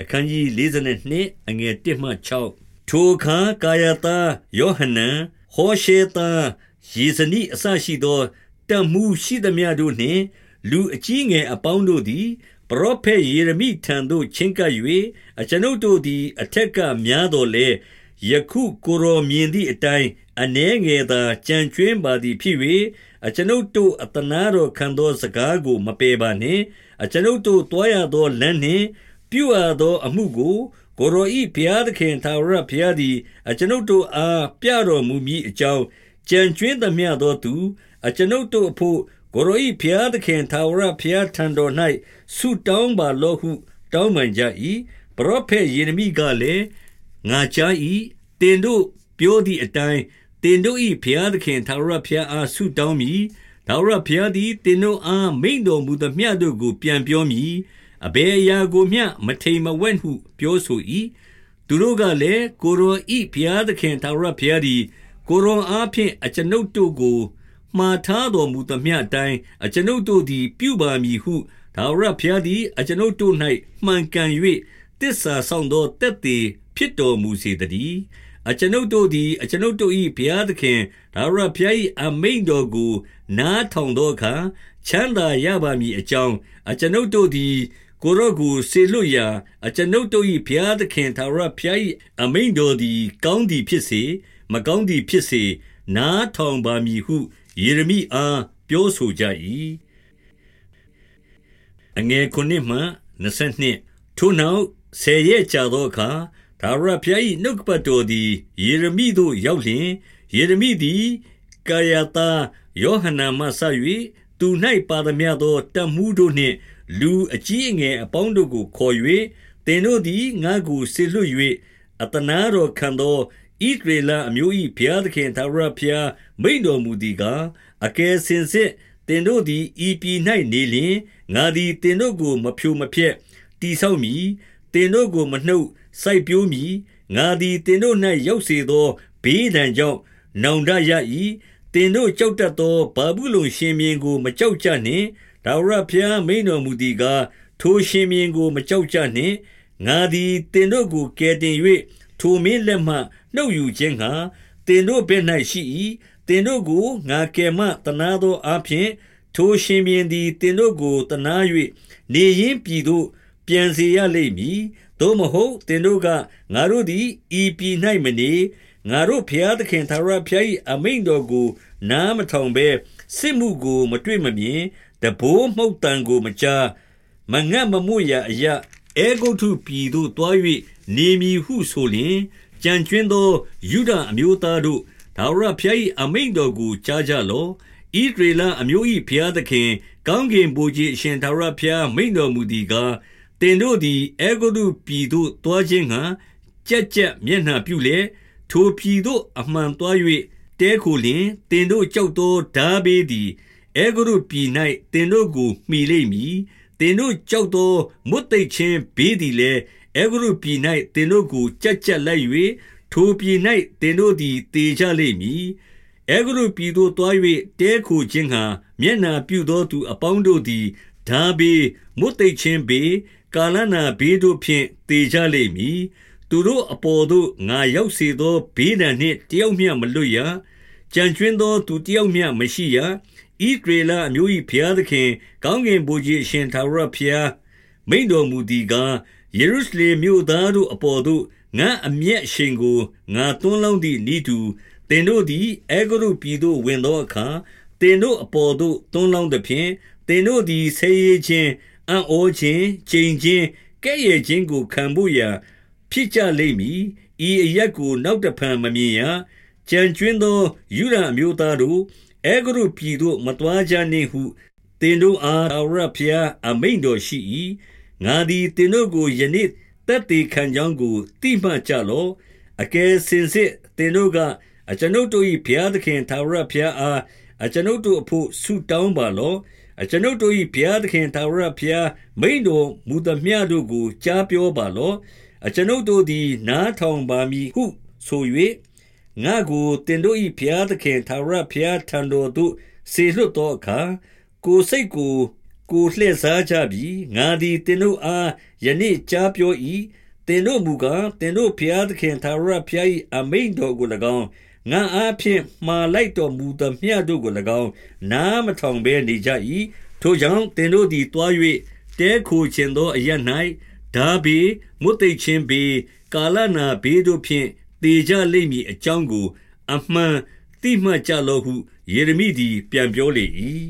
အခန်းကြီး42အငယ်1မှ6ထိုအခါကာယတာယောဟနန်ဟောရှေတာယေဇနိအစရှိသောတမှုရှိသမျှတို့နှင့်လူအကြီးငယ်အပေါင်းတို့သည်ပရောဖက်ယေရမိထံသို့ချင်းကပ်၍အကျွန်ုပ်တို့သည်အထက်ကများတော်လဲယခုကိုရောမြင်သည့်အတိုင်းအနှဲငယ်သာကြံကျွင်းပါသည်ဖြစ်၍အကျွန်ုပ်တို့အတနာတော်ခံသောစကားကို မပယ်ပါနှင့်အကျွန်ုပ်တို့တွားရသောလမ်းနှင့် ပြုအပ်သောအမှုကိုကိုရောဤဘုရားသခင်သာရဘုရားသည်အကျွန်ုပ်တို့အားပြတော်မူမည်အကြောင်းကြံကျွင်းသမျှသောသူအကျွန်ုပ်တို့အဖို့ကိုရောဤဘုရားသခင်သာရဘုရားထံတော်၌ဆုတောင်းပါလောဟု တောင်းပန်ကြ၏ပရောဖက်ယေရမိကလည်းငါကြား၏တင်တို့ပြောသည့်အတိုင်းတင်တို့၏ဘုရားသခင်သာရဘုရားအားဆုတောင်းမည်သာရဘုရားသည်တင်တို့အားမိန်တော်မူသမျှတို့ကိုပြန်ပြောမည် အဘယ်အရာကိုမျှမထိမ်မဝက်ဟု ပြောဆို၏သူတို့ကလည်းကိုရောဤဘုရားသခင်သာရဘုရားသည်ကိုရောအားဖြင့်အကျွန်ုပ်တို့ကိုမှားထားတော်မူသမျှအတိုင်းအကျွန်ုပ်တို့သည် ပြုပါမည်ဟုသာရဘုရားသည်အကျွန်ုပ်တို့၌မှန်ကန်၍တစ္ဆာဆောင်သောတက်သေးဖြစ်တော်မူစေတည်းအကျွန်ုပ်တို့သည်အကျွန်ုပ်တို့၏ဘုရားသခင်ဒါဝရဘုရား၏အမိန်တော်ကို နားထောင်သောအခါချမ်းသာရပါမည်အကြောင်းအကျွန်ုပ်တို့သည် ကိုရော့ကိုစေလွတ်ရာအကျွန်ုပ်တို့၏ဘုရားသခင်သာရဘုရား၏အမိန်တော်သည် ကောင်းသည်ဖြစ်စေမကောင်းသည်ဖြစ်စေနားထောင်ပါမည်ဟုယေရမိအားပြောဆိုကြ၏အငယ်ခုနှစ်မှ22ထိုနောက်ဆယ်ရက်ကြာသောအခါဒါဝရဘုရား၏နှုတ်ကပတ်တော်သည်ယေရမိသို့ရောက်လျင်ယေရမိသည်ကာယတာယောဟနာမှဆ၍သူ၌ပါသမျှသောတမှုတို့နှင့် လူအကြီးအငယ်အပေါင်းတို့ကိုခေါ်၍သင်တို့သည်ငါ့ကိုဆေလွတ်၍အတနာတော်ခံသောဣဒရေလအမျိုး၏ဘုရားသခင်သာရဘုရားမိန်တော်မူသည်ကားအကယ်စင်စစ်တင်တို့သည်ဤပြည်၌နေလျင်ငါသည်တင်တို့ကိုမဖြိုမဖျက်တိဆောက်မည်တင်တို့ကိုမနှုတ်စိုက်ပျိုးမည်ငါသည်တင်တို့၌ရောက်စေသောဘေးဒဏ်ကြောင့်နောင်တရ၏တင်တို့ကြောက်တတ်သောဘာဘူးလုံရှင်မြင်းကိုမကြောက်ကြနှင့် ဒါဝရဖျားမိန်တော်မူသည်ကားထိုရှင်မြင်းကို မကြောက်ကြနှင့်ငါသည်တင်တို့ကိုကယ်တင်၍ထိုမင်းလက်မှနှုတ်ယူခြင်းငှာတင်တို့ဘက်၌ရှိ၏တင်တို့ကိုငါကယ်မတနာသောအဖြစ်ထိုရှင်မြင်းသည်တင်တို့ကိုတနာ၍နေရင်ပြည်သို့ပြန်စေရလိမ့်မည်သို့မဟုတ်သင်တို့ကငါတို့သည်ဤပြည်၌မနေငါတို့ဖျားသခင်သာရဖျား၏အမိန်တော်ကို နားမထောင်ဘဲစစ်မှုကို မတွေ့မမြင် တဘိုးမှုတ်တန်ကိုမကြားမငတ်မမှုရအရာအေဂုတ်ထုပြည်သို့တွား၍နေမည်ဟုဆိုလျင်ကြံကျွင်းသောယူဒအမျိုးသားတို့ဒါဝရဖျား၏အမိန်တော်ကိုကြားကြလော့ဣဒရေလအမျိုး၏ဖျားသခင် ကောင်းကင်ဘုရားအရှင်ဒါဝရဖျားမိန်တော်မူသည်ကားသင်တို့သည်အဲဂုတ္တုပြည်သို့သွားခြင်းငှါကြက်ကြက်မျက်နှာပြုလျက်ထိုပြည်သို့အမှန်သွား၍တည်းခိုလျင်သင်တို့ကြောက်သောဓာဘေးသည် အဲဂုတ္တုပြည်၌သင်တို့ကိုမှီလိမ့်မည်သင်တို့ကြောက်သောမွတ်သိပ်ခြင်းဘေးသည်လည်းအဲဂုတ္တုပြည်၌သင်တို့ကိုကြက်ကြက်လိုက်၍ထိုပြည်၌သင်တို့သည်တေကြလိမ့်မည်အဲဂုတ္တုပြည်သို့သွား၍တည်းခိုခြင်းငှါမျက်နှာပြုသောသူအပေါင်းတို့သည်ဓာဘေးမွတ်သိပ်ခြင်းဘေးကာလနာဘေးတို့ဖြင့်တေကြလိမ့်မည်သူတို့အပေါ်သို့ငါရောက်စေသောဘေးဒဏ်နှင့်တယောက်မျှမလွတ်ရကြံကျွင်းသောသူတယောက်မျှမရှိရ ဤဒေလအမျိုး၏ဘုရားသခင် ကောင်းကင်ဘုရားရှင်သာရဘုရားမိန်တော်မူသည်ကားယေရုရှလင်မြို့သားတို့အပေါ်သို့ငါအမျက်ရှင်ကိုငါသွန်းလောင်းသည့်ဤသူတင်တို့သည်အေဂရုပြည်သို့ဝင်သောအခါတင်တို့အပေါ်သို့သွန်းလောင်းသည်ဖြင့်တင်တို့သည်ဆေးရခြင်းအံ့ဩခြင်းကြိမ်ခြင်းကဲ့ရဲ့ခြင်းကိုခံဖို့ရာဖြစ်ကြလိမ့်မည်ဤအရက်ကိုနောက်တဖန်မမြင်ရကြံကျွင်းသောယူရအမျိုးသားတို့ အေဂရုပြည်သို့မတွားကြနှင့်ဟုတင်တို့အားအရဖျားအမိန်တော်ရှိ၏ငါသည်တင်တို့ကိုယနေ့တက်တေခံကြောင်းကိုတိမှတ်ကြလော့အကယ်စင်စစ်တင်တို့ကအကျွန်ုပ်တို့၏ဘုရားသခင်သာရဘုရားအားအကျွန်ုပ်တို့အဖို့ဆုတောင်းပါလော့အကျွန်ုပ်တို့၏ဘုရားသခင်ထာဝရဘုရားမိန်တော်မူသမျှတို့ကိုကြားပြောပါလော့အကျွန်ုပ်တို့သည်နားထောင်ပါမည်ဟုဆို၍ ငါကိုတင်တို့၏ဘုရားသခင်ထာဝရဘုရားထံတော်သို့ဆေလွတ်သောအခါကိုစိတ်ကိုကိုလှည့်စားကြပြီငါသည်သင်တို့အားယနေ့ကြားပြော၏သင်တို့မူကားသင်တို့ဖျားသခင်သာရဖျား၏အမိန်တော်ကို၎င်းငါအားဖြင့်မှားလိုက်တော်မူသမျှတို့ကို၎င်းနားမထောင်ဘဲနေကြ၏ထိုကြောင့်သင်တို့သည်တွား၍တဲခိုခြင်းသောအရ၌ဒါဘေမုတ်သိချင်းဘေကာလနာဘေတို့ဖြင့် တေကြလိမ့်မည်အကြောင်းကို အမှန်တိမှတ်ကြလောဟု ယေရမိသည် ပြန်ပြောလေ၏